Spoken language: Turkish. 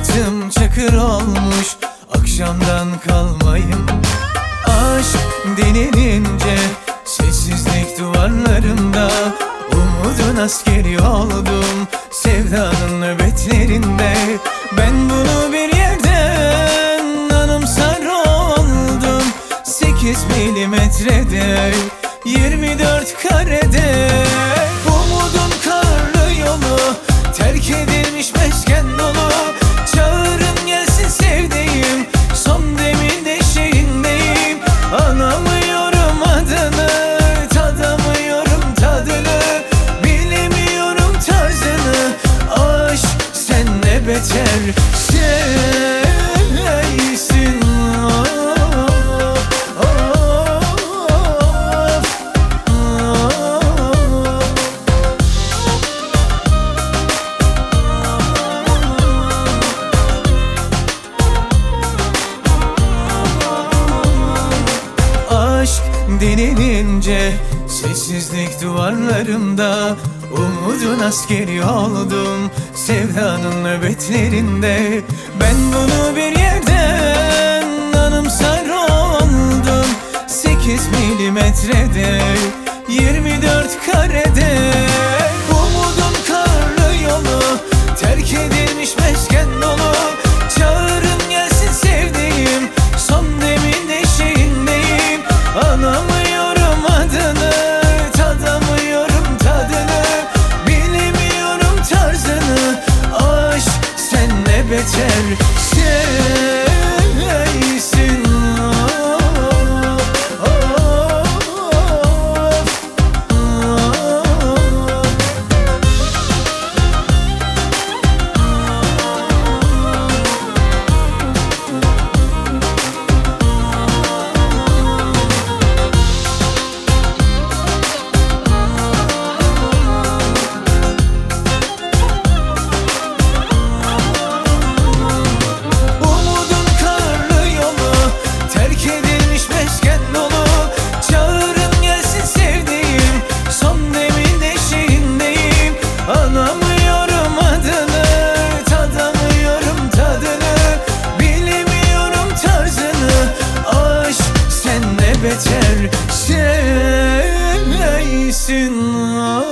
Hayatım çakır olmuş. Akşamdan kalmayım Aşk denilince sessizlik duvarlarında. Umudun askeri oldum sevdanın nöbetlerinde. Ben bunu bir yerden anımsar oldum. Sekiz milimetrede 24 karede dinilince Sessizlik duvarlarımda Umudun askeri oldum Sevdanın nöbetlerinde. Ben bunu bir yerden anımsar oldum Sekiz milimetrede Yirmi dört karede. Umudun karlı yolu Terk edilmiş mesken yeter misin? Ah?